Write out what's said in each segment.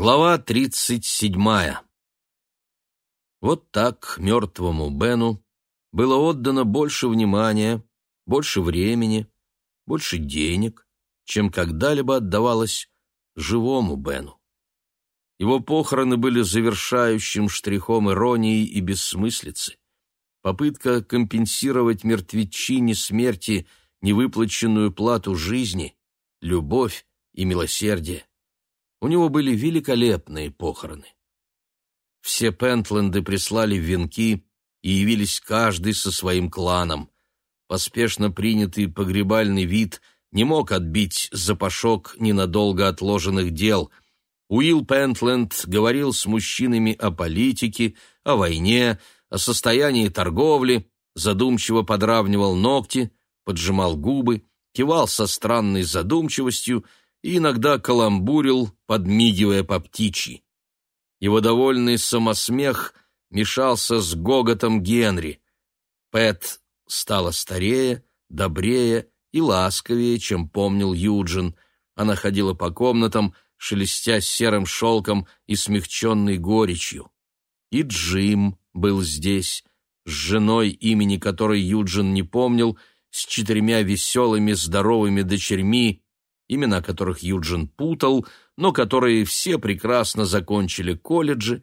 Глава тридцать седьмая. Вот так мертвому Бену было отдано больше внимания, больше времени, больше денег, чем когда-либо отдавалось живому Бену. Его похороны были завершающим штрихом иронии и бессмыслицы. Попытка компенсировать мертвечине смерти невыплаченную плату жизни, любовь и милосердие. У него были великолепные похороны. Все Пентленды прислали венки и явились каждый со своим кланом. Поспешно принятый погребальный вид не мог отбить запашок ненадолго отложенных дел. Уилл Пентленд говорил с мужчинами о политике, о войне, о состоянии торговли, задумчиво подравнивал ногти, поджимал губы, кивал со странной задумчивостью и иногда каламбурил, подмигивая по птичьи. Его довольный самосмех мешался с гоготом Генри. Пэт стала старее, добрее и ласковее, чем помнил Юджин. Она ходила по комнатам, шелестя серым шелком и смягченной горечью. И Джим был здесь, с женой, имени которой Юджин не помнил, с четырьмя веселыми здоровыми дочерьми, имена которых Юджин путал, но которые все прекрасно закончили колледжи,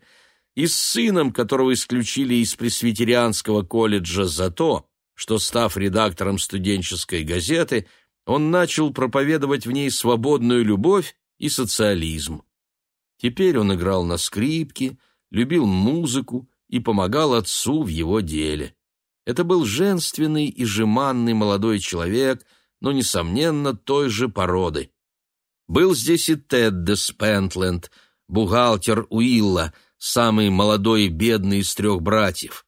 и с сыном, которого исключили из пресвитерианского колледжа за то, что, став редактором студенческой газеты, он начал проповедовать в ней свободную любовь и социализм. Теперь он играл на скрипке, любил музыку и помогал отцу в его деле. Это был женственный и жеманный молодой человек, но, несомненно, той же породы. Был здесь и Теддес Пентленд, бухгалтер Уилла, самый молодой и бедный из трех братьев.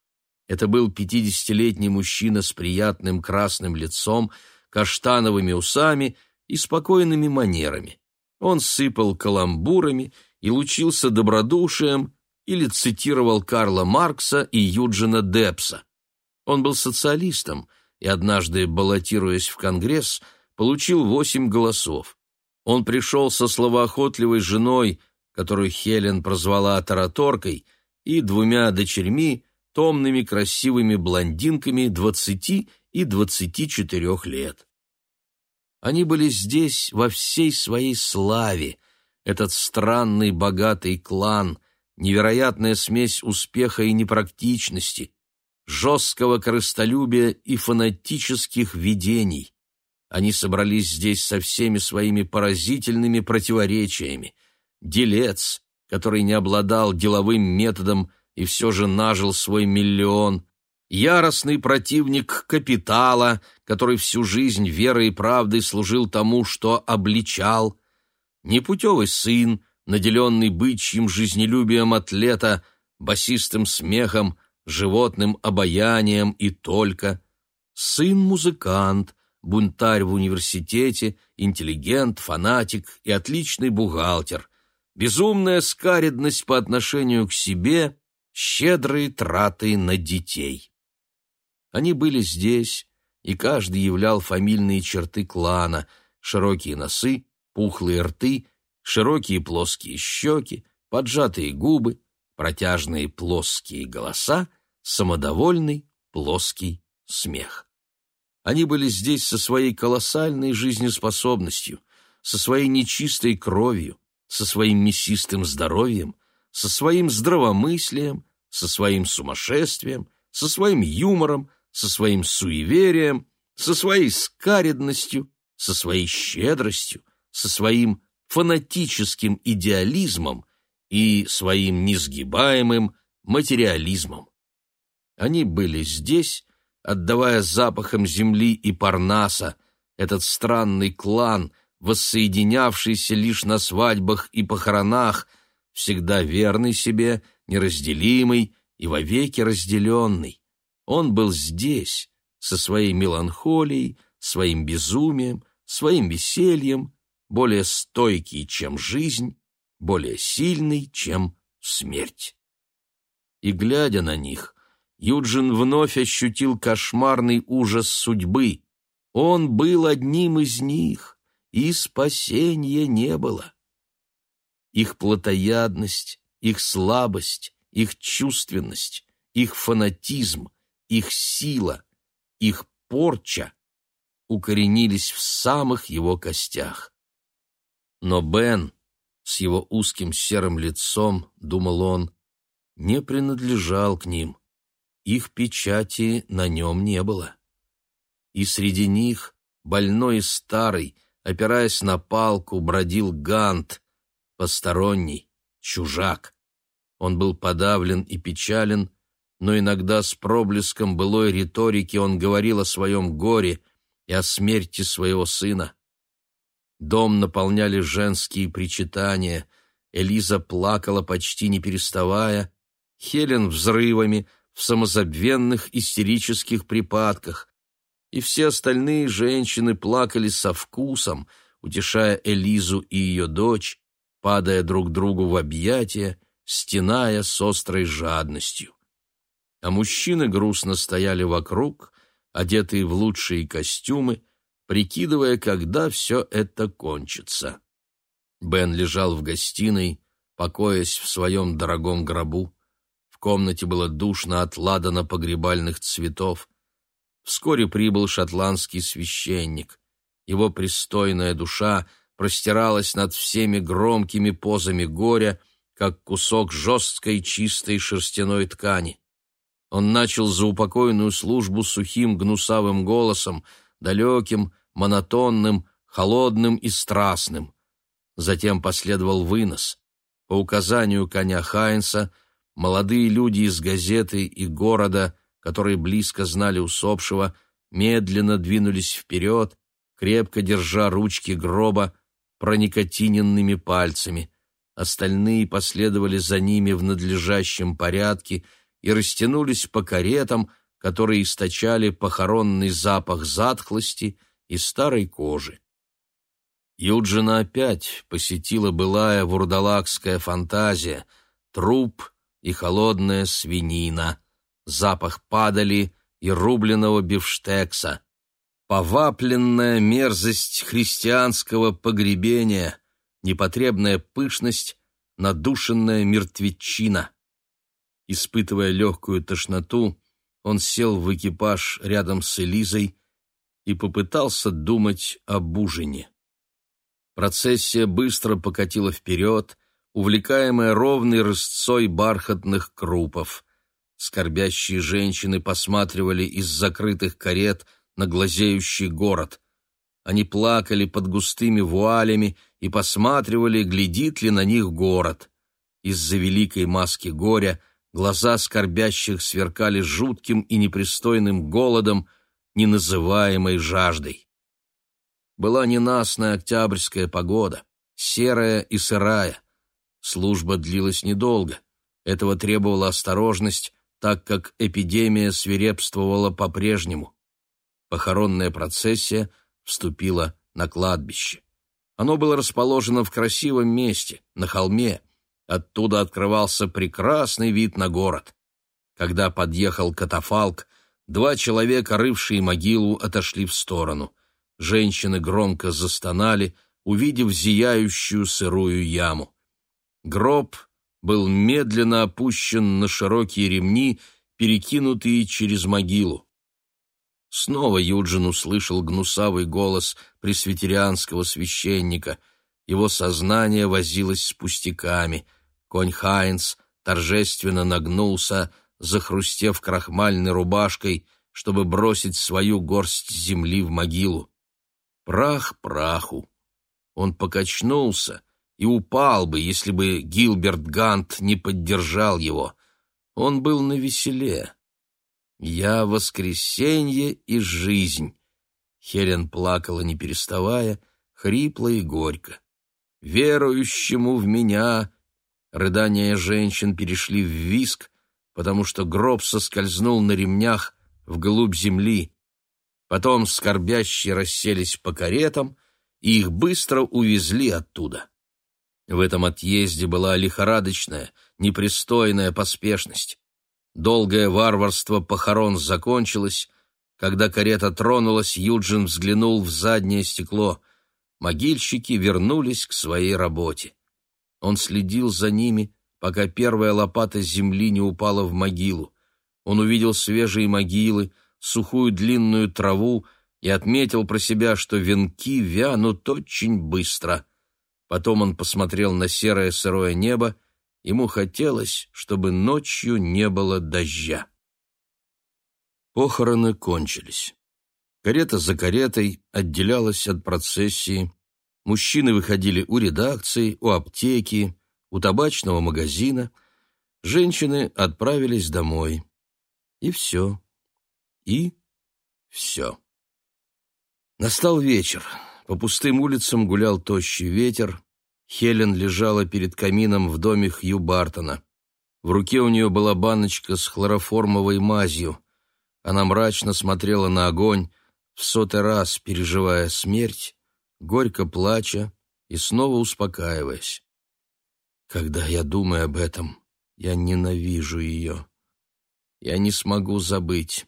Это был пятидесятилетний мужчина с приятным красным лицом, каштановыми усами и спокойными манерами. Он сыпал каламбурами и лучился добродушием или цитировал Карла Маркса и Юджина Депса. Он был социалистом и однажды, баллотируясь в Конгресс, получил восемь голосов. Он пришел со словоохотливой женой, которую Хелен прозвала тараторкой, и двумя дочерьми, томными красивыми блондинками двадцати и двадцати четырех лет. Они были здесь во всей своей славе, этот странный богатый клан, невероятная смесь успеха и непрактичности, жесткого корыстолюбия и фанатических видений. Они собрались здесь со всеми своими поразительными противоречиями. Делец, который не обладал деловым методом и все же нажил свой миллион, яростный противник капитала, который всю жизнь верой и правдой служил тому, что обличал, непутевый сын, наделенный бычьим жизнелюбием атлета, басистым смехом, животным обаянием и только, сын-музыкант, бунтарь в университете, интеллигент, фанатик и отличный бухгалтер, безумная скаредность по отношению к себе, щедрые траты на детей. Они были здесь, и каждый являл фамильные черты клана, широкие носы, пухлые рты, широкие плоские щеки, поджатые губы, протяжные плоские голоса, самодовольный плоский смех. Они были здесь со своей колоссальной жизнеспособностью, со своей нечистой кровью, со своим мясистым здоровьем, со своим здравомыслием, со своим сумасшествием, со своим юмором, со своим суеверием, со своей скаредностью, со своей щедростью, со своим фанатическим идеализмом и своим несгибаемым материализмом. Они были здесь, отдавая запахом земли и парнаса, этот странный клан, воссоединявшийся лишь на свадьбах и похоронах, всегда верный себе, неразделимый и вовеки разделенный. Он был здесь, со своей меланхолией, своим безумием, своим весельем, более стойкий, чем жизнь, более сильный, чем смерть. И, глядя на них, Юджин вновь ощутил кошмарный ужас судьбы. Он был одним из них, и спасения не было. их плотоядность, их слабость, их чувственность, их фанатизм, их сила, их порча укоренились в самых его костях. Но Бен с его узким серым лицом, думал он, не принадлежал к ним. Их печати на нем не было. И среди них, больной и старый, опираясь на палку, бродил Гант, посторонний, чужак. Он был подавлен и печален, но иногда с проблеском былой риторики он говорил о своем горе и о смерти своего сына. Дом наполняли женские причитания, Элиза плакала почти не переставая, Хелен взрывами, в самозабвенных истерических припадках, и все остальные женщины плакали со вкусом, утешая Элизу и ее дочь, падая друг другу в объятия, стеная с острой жадностью. А мужчины грустно стояли вокруг, одетые в лучшие костюмы, прикидывая, когда все это кончится. Бен лежал в гостиной, покоясь в своем дорогом гробу. В комнате было душно от ладана погребальных цветов. Вскоре прибыл шотландский священник. Его пристойная душа простиралась над всеми громкими позами горя, как кусок жесткой чистой шерстяной ткани. Он начал заупокойную службу сухим гнусавым голосом, далеким, монотонным, холодным и страстным. Затем последовал вынос. По указанию коня Хайнса молодые люди из газеты и города, которые близко знали усопшего, медленно двинулись вперед, крепко держа ручки гроба проникотиненными пальцами. Остальные последовали за ними в надлежащем порядке и растянулись по каретам, которые источали похоронный запах затхлости и старой кожи. Юджина опять посетила былая вурдалакская фантазия, труп и холодная свинина, запах падали и рубленого бифштекса, повапленная мерзость христианского погребения, непотребная пышность, надушенная мертвечина. Испытывая легкую тошноту, он сел в экипаж рядом с Элизой и попытался думать об ужине. Процессия быстро покатила вперед, увлекаемая ровной рысцой бархатных крупов. Скорбящие женщины посматривали из закрытых карет на глазеющий город. Они плакали под густыми вуалями и посматривали, глядит ли на них город. Из-за великой маски горя глаза скорбящих сверкали жутким и непристойным голодом, неназываемой жаждой. Была ненастная октябрьская погода, серая и сырая. Служба длилась недолго. Этого требовала осторожность, так как эпидемия свирепствовала по-прежнему. Похоронная процессия вступила на кладбище. Оно было расположено в красивом месте, на холме. Оттуда открывался прекрасный вид на город. Когда подъехал катафалк, два человека, рывшие могилу, отошли в сторону. Женщины громко застонали, увидев зияющую сырую яму. Гроб был медленно опущен на широкие ремни, перекинутые через могилу. Снова Юджин услышал гнусавый голос пресвитерианского священника. Его сознание возилось с пустяками. Конь Хайнс торжественно нагнулся, захрустев крахмальной рубашкой, чтобы бросить свою горсть земли в могилу. Прах праху. Он покачнулся и упал бы, если бы Гилберт Гант не поддержал его. Он был на веселе. «Я воскресенье и жизнь!» Хелен плакала, не переставая, хрипло и горько. «Верующему в меня!» Рыдания женщин перешли в виск, потому что гроб соскользнул на ремнях вглубь земли. Потом скорбящие расселись по каретам, и их быстро увезли оттуда. В этом отъезде была лихорадочная, непристойная поспешность. Долгое варварство похорон закончилось. Когда карета тронулась, Юджин взглянул в заднее стекло. Могильщики вернулись к своей работе. Он следил за ними, пока первая лопата земли не упала в могилу. Он увидел свежие могилы, сухую длинную траву и отметил про себя, что венки вянут очень быстро. Потом он посмотрел на серое сырое небо, ему хотелось, чтобы ночью не было дождя. Похороны кончились. Карета за каретой отделялась от процессии. Мужчины выходили у редакции, у аптеки, у табачного магазина. Женщины отправились домой. И все. И все. Настал вечер. По пустым улицам гулял тощий ветер. Хелен лежала перед камином в доме Хью Бартона. В руке у нее была баночка с хлороформовой мазью. Она мрачно смотрела на огонь, в сотый раз переживая смерть, горько плача и снова успокаиваясь. Когда я думаю об этом, я ненавижу ее. Я не смогу забыть.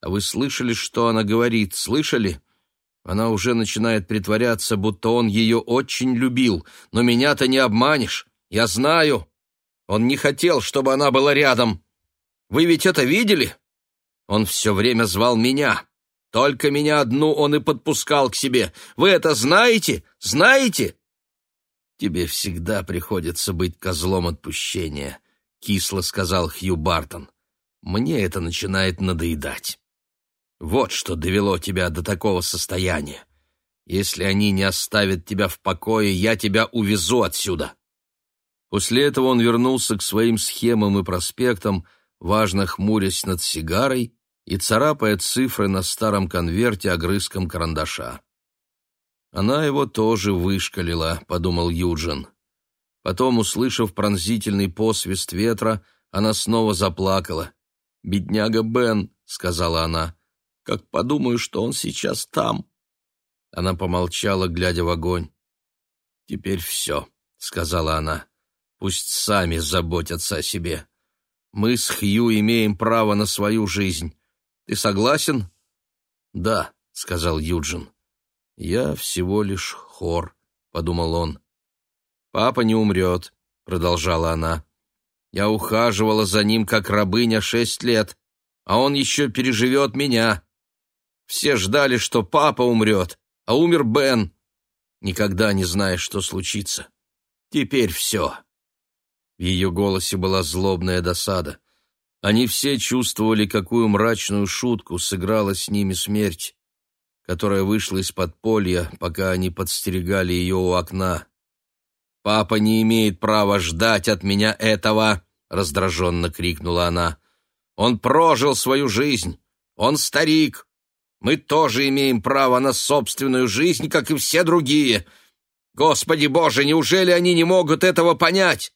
А вы слышали, что она говорит? Слышали? Она уже начинает притворяться, будто он ее очень любил. Но меня-то не обманешь. Я знаю. Он не хотел, чтобы она была рядом. Вы ведь это видели? Он все время звал меня. Только меня одну он и подпускал к себе. Вы это знаете? Знаете? Тебе всегда приходится быть козлом отпущения, кисло сказал Хью Бартон. Мне это начинает надоедать. Вот что довело тебя до такого состояния. Если они не оставят тебя в покое, я тебя увезу отсюда. После этого он вернулся к своим схемам и проспектам, важно хмурясь над сигарой и царапая цифры на старом конверте огрызком карандаша. Она его тоже вышкалила, подумал Юджин. Потом, услышав пронзительный посвист ветра, она снова заплакала. «Бедняга Бен», — сказала она, как подумаю, что он сейчас там». Она помолчала, глядя в огонь. «Теперь все», — сказала она. «Пусть сами заботятся о себе. Мы с Хью имеем право на свою жизнь. Ты согласен?» «Да», — сказал Юджин. «Я всего лишь хор», — подумал он. «Папа не умрет», — продолжала она. «Я ухаживала за ним, как рабыня, шесть лет, а он еще переживет меня. Все ждали, что папа умрет, а умер Бен. Никогда не знаешь, что случится. Теперь все. В ее голосе была злобная досада. Они все чувствовали, какую мрачную шутку сыграла с ними смерть, которая вышла из подполья, пока они подстерегали ее у окна. «Папа не имеет права ждать от меня этого!» — раздраженно крикнула она. «Он прожил свою жизнь! Он старик! Мы тоже имеем право на собственную жизнь, как и все другие. Господи Боже, неужели они не могут этого понять?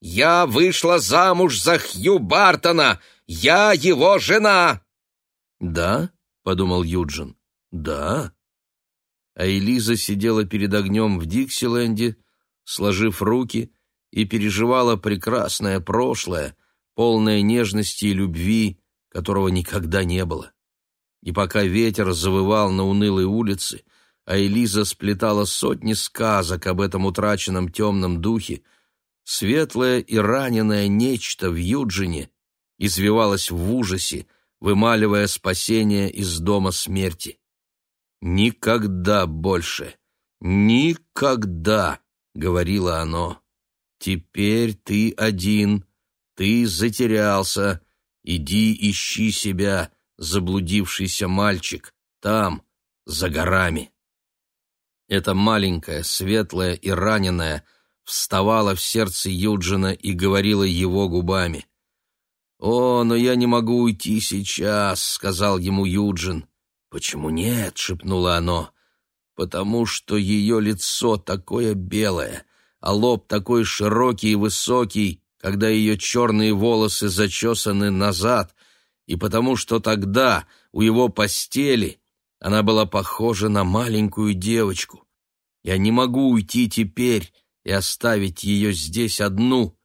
Я вышла замуж за Хью Бартона. Я его жена. Да, подумал Юджин. Да. А Элиза сидела перед огнем в Диксиленде, сложив руки, и переживала прекрасное прошлое, полное нежности и любви, которого никогда не было. И пока ветер завывал на унылой улице, а Элиза сплетала сотни сказок об этом утраченном темном духе, светлое и раненое нечто в Юджине извивалось в ужасе, вымаливая спасение из дома смерти. «Никогда больше! Никогда!» — говорило оно. «Теперь ты один, ты затерялся, иди ищи себя, заблудившийся мальчик, там, за горами. Эта маленькая, светлая и раненая вставала в сердце Юджина и говорила его губами. «О, но я не могу уйти сейчас», — сказал ему Юджин. «Почему нет?» — шепнуло оно. «Потому что ее лицо такое белое, а лоб такой широкий и высокий, когда ее черные волосы зачесаны назад, и потому что тогда у его постели она была похожа на маленькую девочку. Я не могу уйти теперь и оставить ее здесь одну.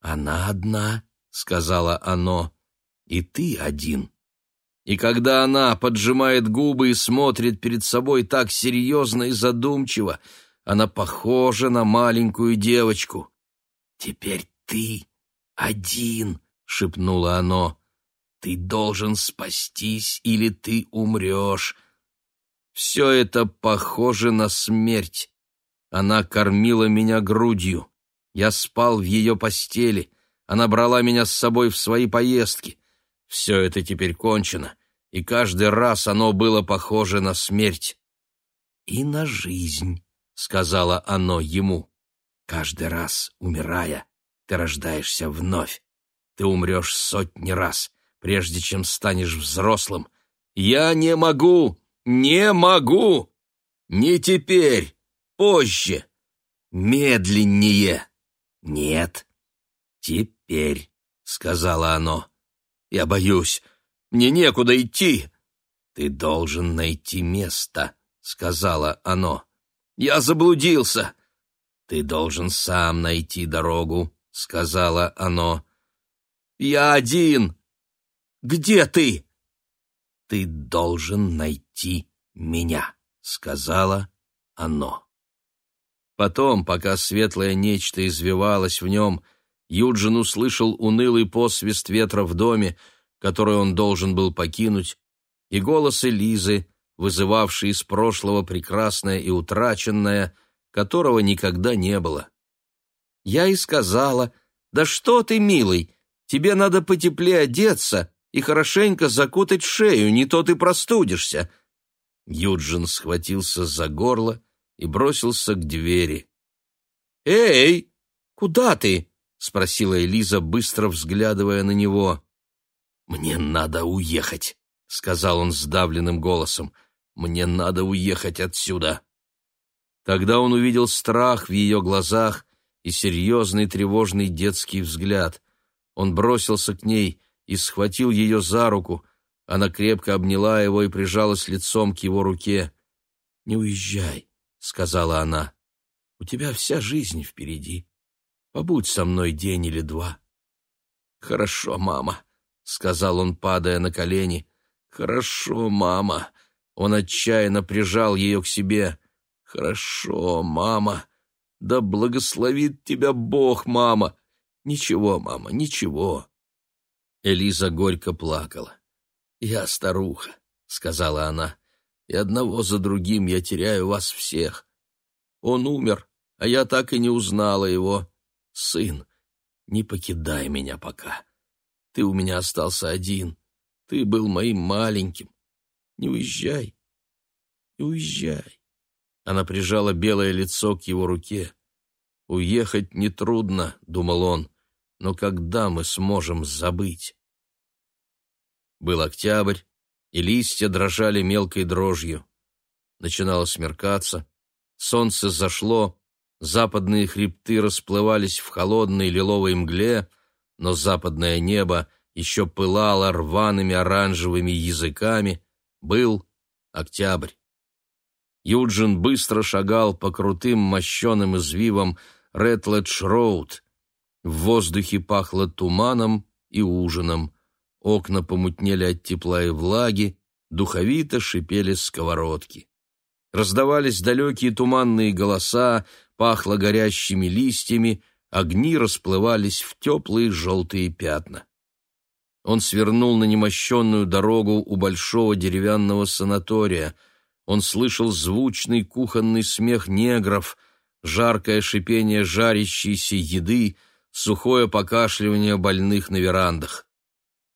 «Она одна», — сказала оно, — «и ты один». И когда она поджимает губы и смотрит перед собой так серьезно и задумчиво, Она похожа на маленькую девочку. «Теперь ты один», — шепнуло оно. «Ты должен спастись, или ты умрешь». Все это похоже на смерть. Она кормила меня грудью. Я спал в ее постели. Она брала меня с собой в свои поездки. Все это теперь кончено, и каждый раз оно было похоже на смерть. «И на жизнь», — сказала оно ему. «Каждый раз, умирая, ты рождаешься вновь. Ты умрешь сотни раз, прежде чем станешь взрослым. Я не могу, не могу! Не теперь, позже, медленнее. Нет, теперь, — сказала оно. Я боюсь, мне некуда идти. Ты должен найти место, — сказала оно. Я заблудился. Ты должен сам найти дорогу, — сказала оно. Я один. Где ты? Ты должен найти меня, — сказала оно. Потом, пока светлое нечто извивалось в нем, Юджин услышал унылый посвист ветра в доме, который он должен был покинуть, и голос Элизы, вызывавший из прошлого прекрасное и утраченное, которого никогда не было. Я и сказала, «Да что ты, милый, тебе надо потеплее одеться и хорошенько закутать шею, не то ты простудишься». Юджин схватился за горло и бросился к двери. «Эй, куда ты?» — спросила Элиза, быстро взглядывая на него. «Мне надо уехать», — сказал он сдавленным голосом. «Мне надо уехать отсюда». Тогда он увидел страх в ее глазах и серьезный тревожный детский взгляд. Он бросился к ней и схватил ее за руку. Она крепко обняла его и прижалась лицом к его руке. «Не уезжай», — сказала она. «У тебя вся жизнь впереди. Побудь со мной день или два». «Хорошо, мама», — сказал он, падая на колени. «Хорошо, мама». Он отчаянно прижал ее к себе. «Хорошо, мама. Да благословит тебя Бог, мама. Ничего, мама, ничего». Элиза горько плакала. «Я старуха», — сказала она и одного за другим я теряю вас всех. Он умер, а я так и не узнала его. Сын, не покидай меня пока. Ты у меня остался один. Ты был моим маленьким. Не уезжай, не уезжай. Она прижала белое лицо к его руке. «Уехать нетрудно», — думал он, — «но когда мы сможем забыть?» Был октябрь, и листья дрожали мелкой дрожью. Начинало смеркаться, солнце зашло, западные хребты расплывались в холодной лиловой мгле, но западное небо еще пылало рваными оранжевыми языками. Был октябрь. Юджин быстро шагал по крутым мощеным извивам Ретледж-Роуд. В воздухе пахло туманом и ужином. Окна помутнели от тепла и влаги, духовито шипели сковородки. Раздавались далекие туманные голоса, пахло горящими листьями, огни расплывались в теплые желтые пятна. Он свернул на немощенную дорогу у большого деревянного санатория. Он слышал звучный кухонный смех негров, жаркое шипение жарящейся еды, сухое покашливание больных на верандах.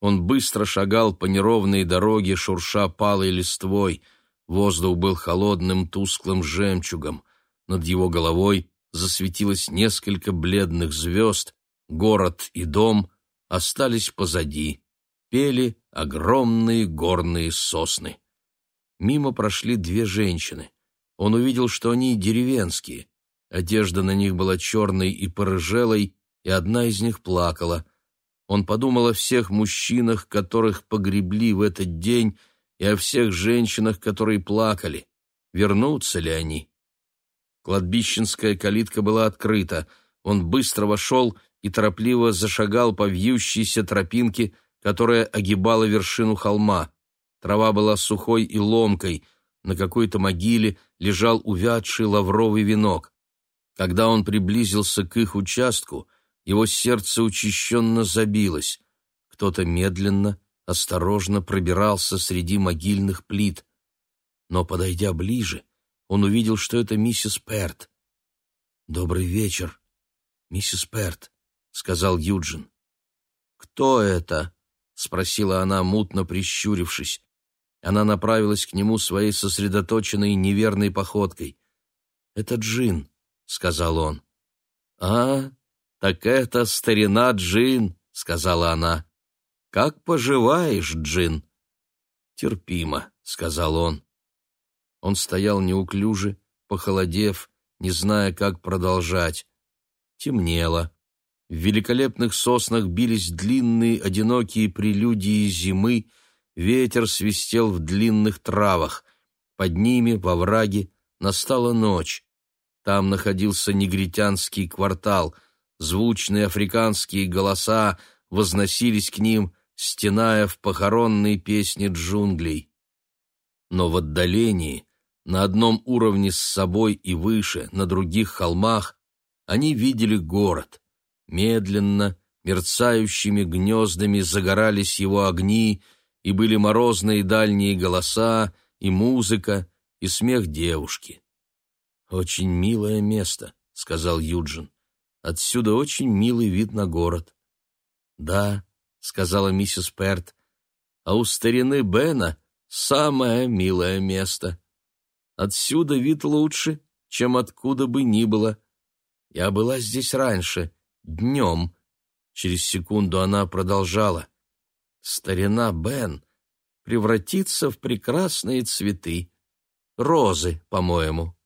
Он быстро шагал по неровной дороге, шурша палой листвой. Воздух был холодным, тусклым жемчугом. Над его головой засветилось несколько бледных звезд. Город и дом остались позади. Пели огромные горные сосны. Мимо прошли две женщины. Он увидел, что они деревенские. Одежда на них была черной и порыжелой, и одна из них плакала — он подумал о всех мужчинах, которых погребли в этот день, и о всех женщинах, которые плакали. Вернутся ли они? Кладбищенская калитка была открыта. Он быстро вошел и торопливо зашагал по вьющейся тропинке, которая огибала вершину холма. Трава была сухой и ломкой, на какой-то могиле лежал увядший лавровый венок. Когда он приблизился к их участку, его сердце учащенно забилось. Кто-то медленно, осторожно пробирался среди могильных плит. Но, подойдя ближе, он увидел, что это миссис Перт. «Добрый вечер, миссис Перт», — сказал Юджин. «Кто это?» — спросила она, мутно прищурившись. Она направилась к нему своей сосредоточенной неверной походкой. «Это Джин», — сказал он. «А, так это старина Джин», — сказала она. «Как поживаешь, Джин?» «Терпимо», — сказал он. Он стоял неуклюже, похолодев, не зная, как продолжать. Темнело. В великолепных соснах бились длинные одинокие прелюдии зимы, ветер свистел в длинных травах. Под ними, во враге, настала ночь. Там находился негритянский квартал. Звучные африканские голоса возносились к ним, стеная в похоронной песне джунглей. Но в отдалении, на одном уровне с собой и выше, на других холмах, они видели город. Медленно, мерцающими гнездами загорались его огни, и были морозные дальние голоса, и музыка, и смех девушки. «Очень милое место», — сказал Юджин. «Отсюда очень милый вид на город». «Да», — сказала миссис Перт, — «а у старины Бена самое милое место. Отсюда вид лучше, чем откуда бы ни было. Я была здесь раньше, днем». Через секунду она продолжала старина Бен превратится в прекрасные цветы. Розы, по-моему.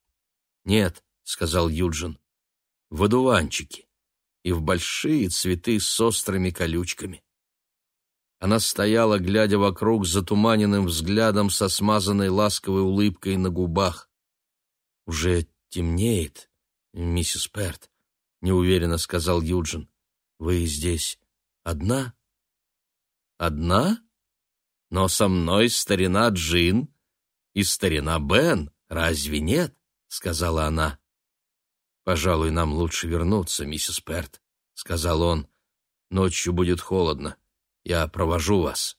Нет, сказал Юджин. В одуванчики и в большие цветы с острыми колючками. Она стояла, глядя вокруг затуманенным взглядом со смазанной ласковой улыбкой на губах. «Уже темнеет, миссис Перт», — неуверенно сказал Юджин. «Вы здесь одна?» Одна? Но со мной старина Джин и старина Бен, разве нет? сказала она. Пожалуй, нам лучше вернуться, миссис Перт, сказал он. Ночью будет холодно. Я провожу вас.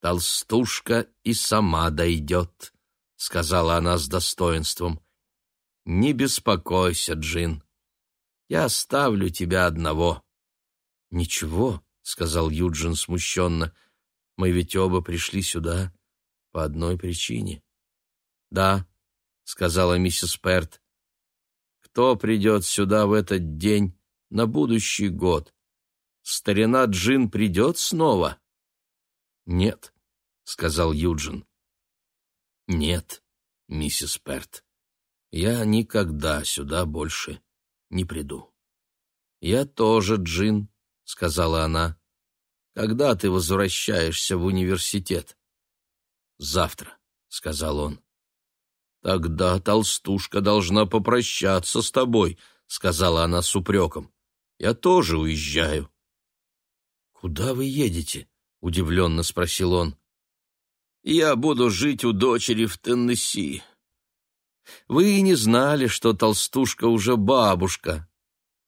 Толстушка и сама дойдет, сказала она с достоинством. Не беспокойся, Джин. Я оставлю тебя одного. Ничего, — сказал Юджин смущенно. «Мы ведь оба пришли сюда по одной причине». «Да», — сказала миссис Перт. «Кто придет сюда в этот день на будущий год? Старина Джин придет снова?» «Нет», — сказал Юджин. «Нет, миссис Перт, я никогда сюда больше не приду». «Я тоже, Джин», — сказала она. «Когда ты возвращаешься в университет?» «Завтра», — сказал он. «Тогда толстушка должна попрощаться с тобой», — сказала она с упреком. «Я тоже уезжаю». «Куда вы едете?» — удивленно спросил он. «Я буду жить у дочери в Теннесси». «Вы и не знали, что толстушка уже бабушка,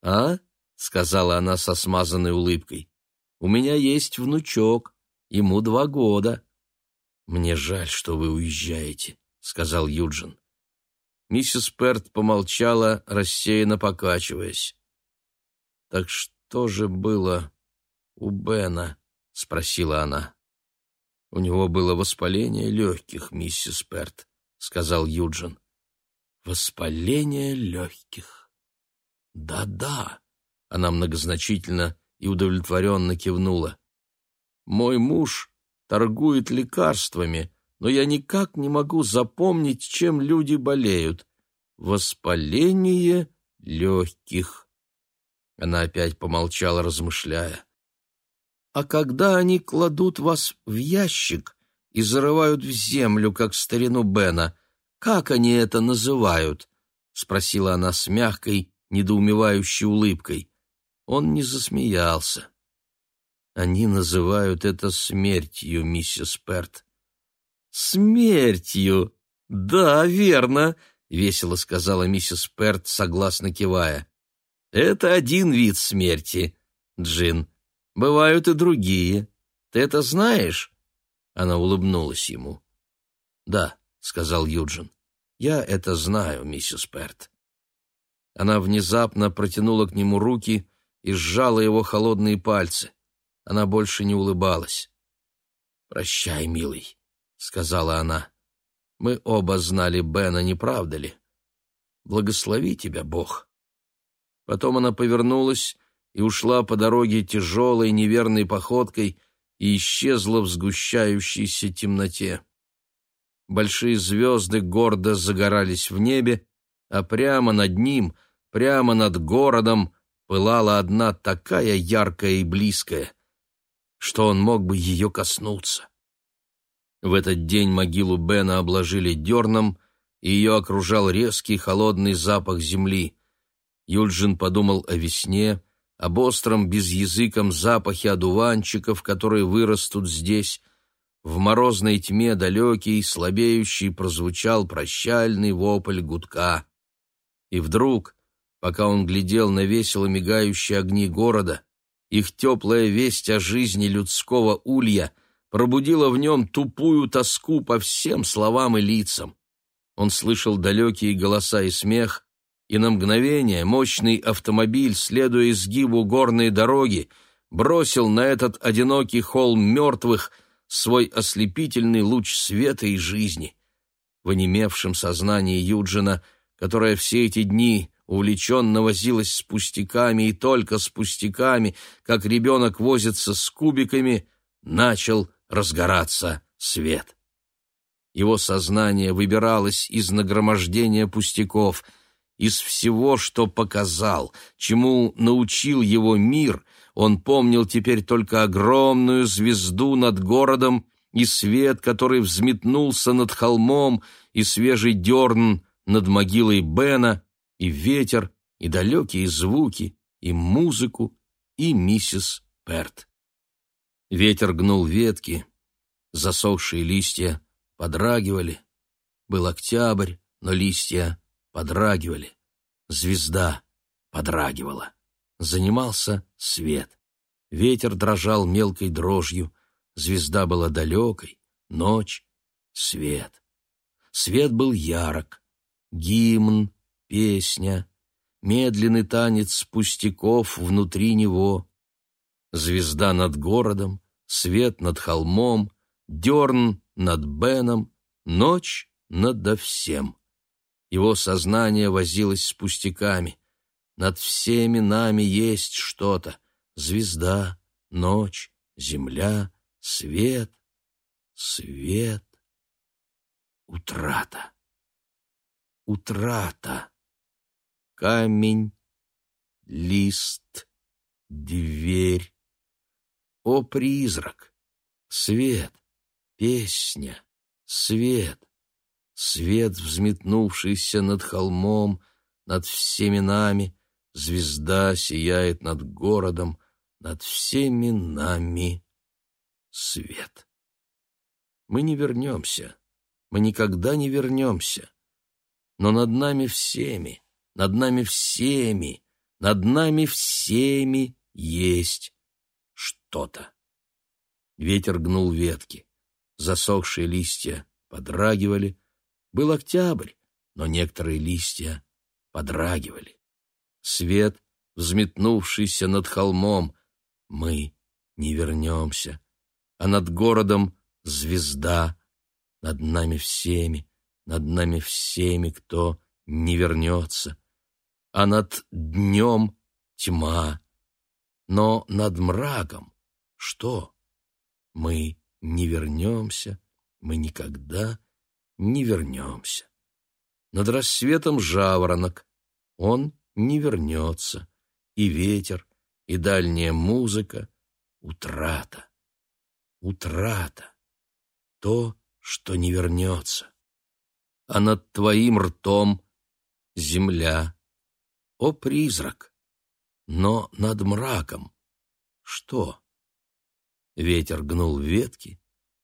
а?» — сказала она со смазанной улыбкой. «У меня есть внучок, ему два года». «Мне жаль, что вы уезжаете», — сказал Юджин. Миссис Перт помолчала, рассеянно покачиваясь. «Так что же было у Бена?» — спросила она. «У него было воспаление легких, миссис Перт», — сказал Юджин. «Воспаление легких». «Да-да», она многозначительно и удовлетворенно кивнула. «Мой муж торгует лекарствами, но я никак не могу запомнить, чем люди болеют. Воспаление легких». Она опять помолчала, размышляя. «А когда они кладут вас в ящик и зарывают в землю, как старину Бена, как они это называют?» — спросила она с мягкой, недоумевающей улыбкой. Он не засмеялся. Они называют это смертью, миссис Перт. Смертью! «Да, верно», — весело сказала миссис Перт, согласно кивая. «Это один вид смерти, Джин. Бывают и другие. Ты это знаешь?» Она улыбнулась ему. «Да», — сказал Юджин. «Я это знаю, миссис Перт». Она внезапно протянула к нему руки и сжала его холодные пальцы. Она больше не улыбалась. «Прощай, милый», — сказала она. Мы оба знали Бена, не правда ли? Благослови тебя, Бог. Потом она повернулась и ушла по дороге тяжелой неверной походкой и исчезла в сгущающейся темноте. Большие звезды гордо загорались в небе, а прямо над ним, прямо над городом, пылала одна такая яркая и близкая, что он мог бы ее коснуться. В этот день могилу Бена обложили дерном, и ее окружал резкий холодный запах земли. Юльджин подумал о весне, об остром безязыком запахе одуванчиков, которые вырастут здесь. В морозной тьме далекий, слабеющий прозвучал прощальный вопль гудка. И вдруг, пока он глядел на весело мигающие огни города, их теплая весть о жизни людского улья — пробудила в нем тупую тоску по всем словам и лицам. Он слышал далекие голоса и смех, и на мгновение мощный автомобиль, следуя изгибу горной дороги, бросил на этот одинокий холм мертвых свой ослепительный луч света и жизни. В онемевшем сознании Юджина, которое все эти дни увлеченно возилась с пустяками и только с пустяками, как ребенок возится с кубиками, начал разгораться свет. Его сознание выбиралось из нагромождения пустяков, из всего, что показал, чему научил его мир, он помнил теперь только огромную звезду над городом и свет, который взметнулся над холмом, и свежий дерн над могилой Бена, и ветер, и далекие звуки, и музыку, и миссис Перт. Ветер гнул ветки, засохшие листья подрагивали. Был октябрь, но листья подрагивали. Звезда подрагивала. Занимался свет. Ветер дрожал мелкой дрожью. Звезда была далекой. Ночь — свет. Свет был ярок. Гимн, песня, медленный танец пустяков внутри него звезда над городом, свет над холмом, дерн над Беном, ночь надо всем. Его сознание возилось с пустяками. Над всеми нами есть что-то. Звезда, ночь, земля, свет, свет. Утрата. Утрата. Камень, лист, дверь. О, призрак! Свет, песня, свет, свет, взметнувшийся над холмом, над всеми нами, звезда сияет над городом, над всеми нами свет. Мы не вернемся, мы никогда не вернемся, но над нами всеми, над нами всеми, над нами всеми есть что-то. Ветер гнул ветки, засохшие листья подрагивали. Был октябрь, но некоторые листья подрагивали. Свет, взметнувшийся над холмом, мы не вернемся, а над городом звезда, над нами всеми, над нами всеми, кто не вернется, а над днем тьма, но над мраком что? Мы не вернемся, мы никогда не вернемся. Над рассветом жаворонок, он не вернется, и ветер, и дальняя музыка — утрата. Утрата. То, что не вернется. А над твоим ртом — земля. О, призрак! Но над мраком — что? Ветер гнул ветки,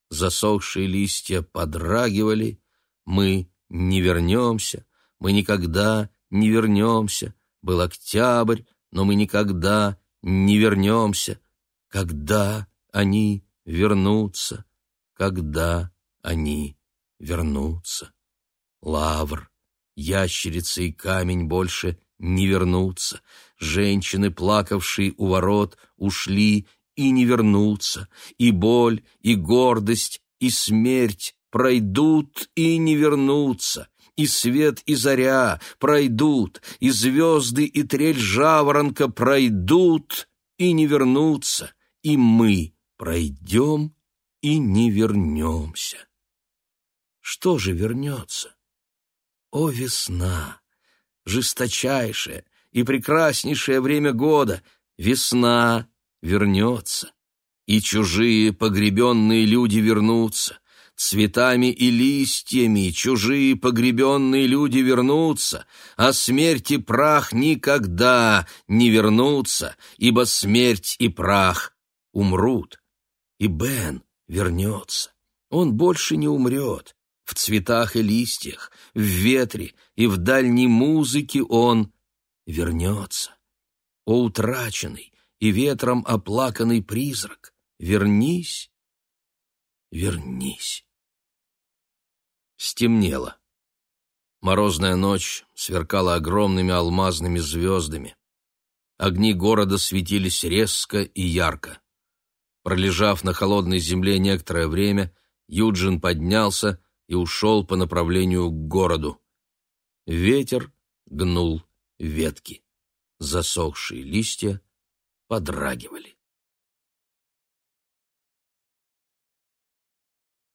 засохшие листья подрагивали, мы не вернемся, мы никогда не вернемся. Был октябрь, но мы никогда не вернемся. Когда они вернутся? Когда они вернутся? Лавр, ящерица и камень больше не вернутся. Женщины, плакавшие у ворот, ушли и не вернутся. И боль, и гордость, и смерть пройдут и не вернутся. И свет, и заря пройдут, и звезды, и трель жаворонка пройдут и не вернутся. И мы пройдем и не вернемся. Что же вернется? О, весна! Жесточайшее и прекраснейшее время года! Весна вернется, и чужие погребенные люди вернутся, цветами и листьями чужие погребенные люди вернутся, а смерть и прах никогда не вернутся, ибо смерть и прах умрут. И Бен вернется. Он больше не умрет. В цветах и листьях, в ветре и в дальней музыке он вернется. О утраченный и ветром оплаканный призрак, вернись, вернись. Стемнело. Морозная ночь сверкала огромными алмазными звездами. Огни города светились резко и ярко. Пролежав на холодной земле некоторое время, Юджин поднялся и ушел по направлению к городу. Ветер гнул ветки. Засохшие листья подрагивали.